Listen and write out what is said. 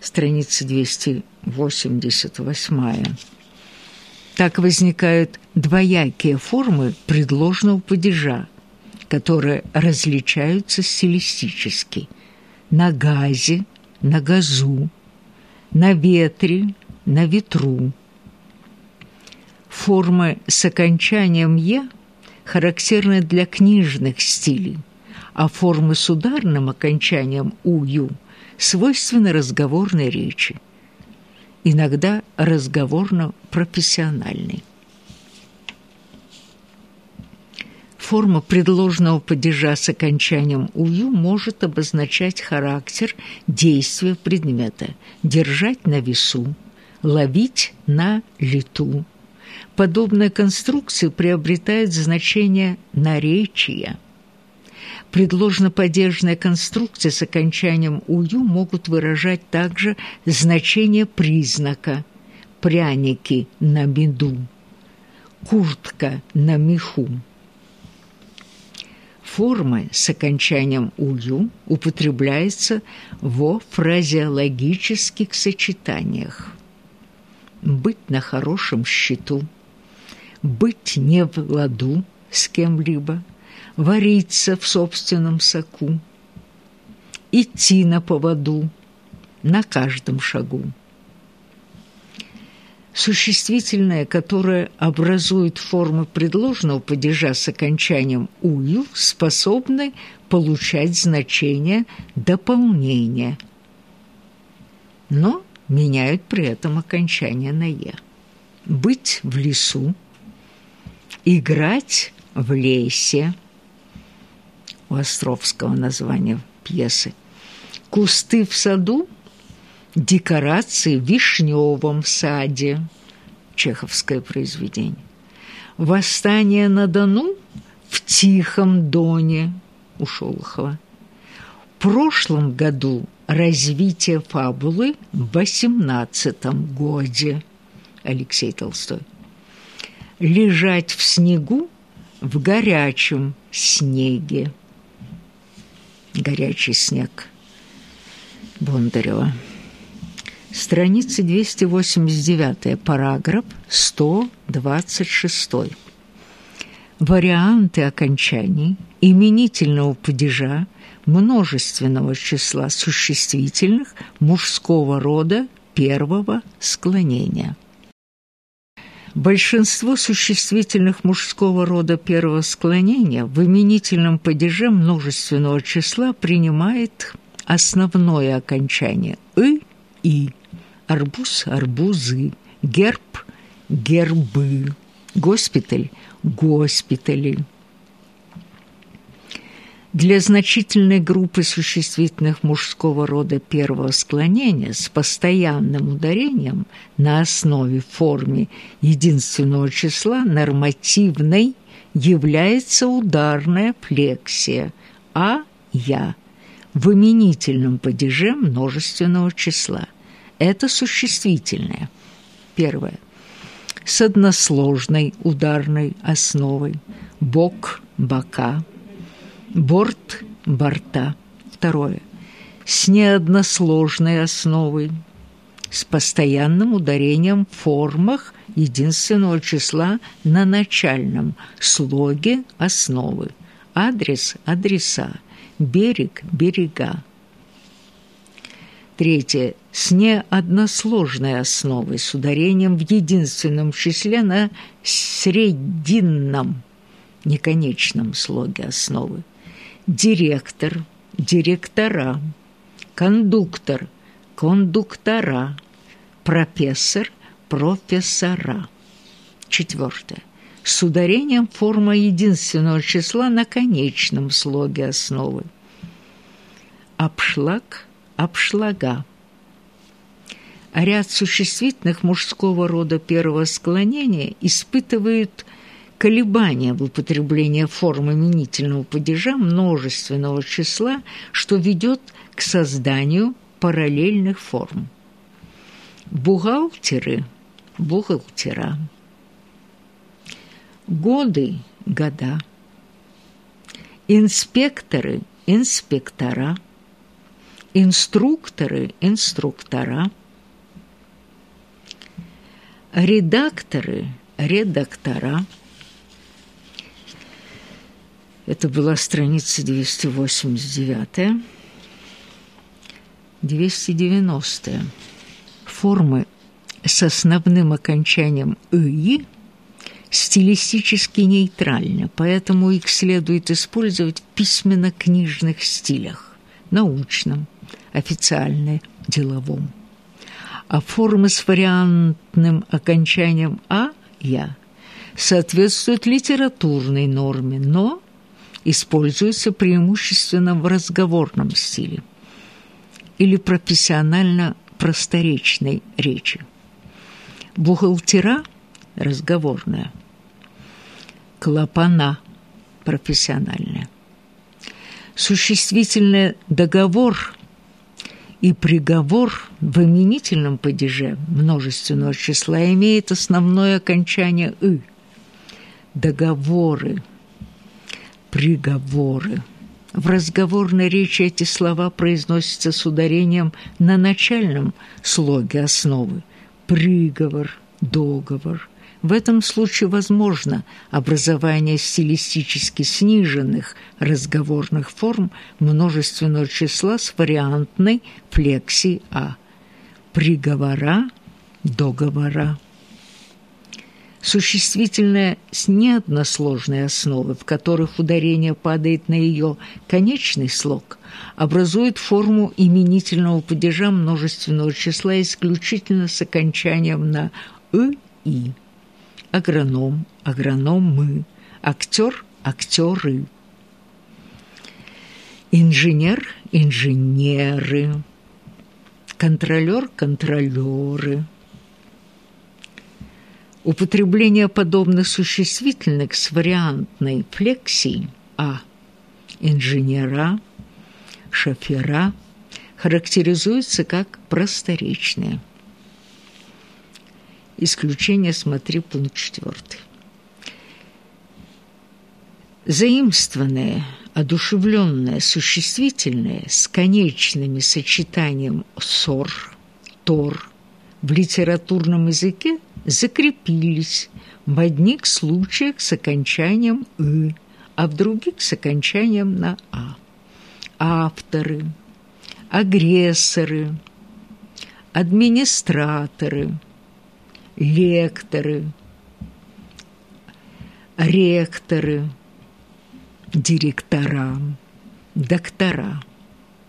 страница 288. Так возникают двоякие формы предложного падежа, которые различаются стилистически на газе, на газу, на ветре, на ветру. Формы с окончанием «е» характерны для книжных стилей, а формы с ударным окончанием «ую» свойственны разговорной речи, иногда разговорно-профессиональной. Форма предложенного падежа с окончанием «ую» может обозначать характер действия предмета, держать на весу, ловить на лету. Подобная конструкция приобретает значение наречия. Предложно-падежная конструкция с окончанием «ую» могут выражать также значение признака «пряники на меду», «куртка на меху». Форма с окончанием «ую» употребляется во фразеологических сочетаниях. Быть на хорошем счету, быть не в ладу с кем-либо, вариться в собственном соку, идти на поводу на каждом шагу существительное, которое образует формы предложенного падежа с окончанием «ую», способны получать значение дополнения, но меняют при этом окончание на «е». Быть в лесу, играть в лесе, Островского названия пьесы, кусты в саду декорации в вишневом саде. Чеховское произведение. Восстание на Дону в Тихом Доне у Шолохова. В прошлом году развитие фабулы в восемнадцатом годе. Алексей Толстой. Лежать в снегу в горячем снеге. Горячий снег. Бондарева. Страница 289, параграф 126. Варианты окончаний именительного падежа множественного числа существительных мужского рода первого склонения. Большинство существительных мужского рода первого склонения в именительном падеже множественного числа принимает основное окончание «ы» «и» арбуз – арбузы, герб – гербы, госпиталь – госпитали. Для значительной группы существительных мужского рода первого склонения с постоянным ударением на основе форме единственного числа нормативной является ударная флексия «а», «я» в именительном падеже множественного числа – это существительное. Первое. С односложной ударной основой. Бок, бока. Борт, борта. Второе. С неодносложной основой. С постоянным ударением в формах единственного числа на начальном слоге основы. Адрес – адреса. Берег – берега. Третье. С неодносложной основой, с ударением в единственном числе на срединном, неконечном слоге основы. Директор, директора, кондуктор, кондуктора, профессор, профессора. Четвертое. С ударением форма единственного числа на конечном слоге основы. Обшлаг – обшлага. Ряд существительных мужского рода первого склонения испытывают колебания в употреблении формы именительного падежа множественного числа, что ведет к созданию параллельных форм. Бухгалтеры – бухгалтера. Годы – года. Инспекторы – инспектора – инструкторы, инструктора, редакторы, редактора. Это была страница 289 290 Формы с основным окончанием «ы» стилистически нейтральны, поэтому их следует использовать в письменно-книжных стилях, научном, официально деловом. А формы с вариантным окончанием «а» «я» соответствуют литературной норме, но используются преимущественно в разговорном стиле или профессионально-просторечной речи. Бухгалтера – разговорная, клапана – профессиональная. Существительное «договор» и приговор в именительном падеже множественного числа имеет основное окончание «ы». Договоры, приговоры. В разговорной речи эти слова произносятся с ударением на начальном слоге основы. Приговор, договор. В этом случае возможно образование стилистически сниженных разговорных форм множественного числа с вариантной флексией «а». Приговора, договора. Существительное с неодносложной основы, в которых ударение падает на ее конечный слог, образует форму именительного падежа множественного числа исключительно с окончанием на «ы» «и» агроном, агрономы, актер, актеры, инженер, инженеры, контролер, контролеры. Употребление подобных существительных с вариантной флексией «а» инженера, шофера характеризуется как просторечные. Исключение смотри пункт 4. Заимствованное, одушевленное, существительное с конечными сочетанием «сор», «тор» в литературном языке закрепились в одних случаях с окончанием «ы», а в других с окончанием на «а». Авторы, агрессоры, администраторы – лекторы, ректоры, директора, доктора.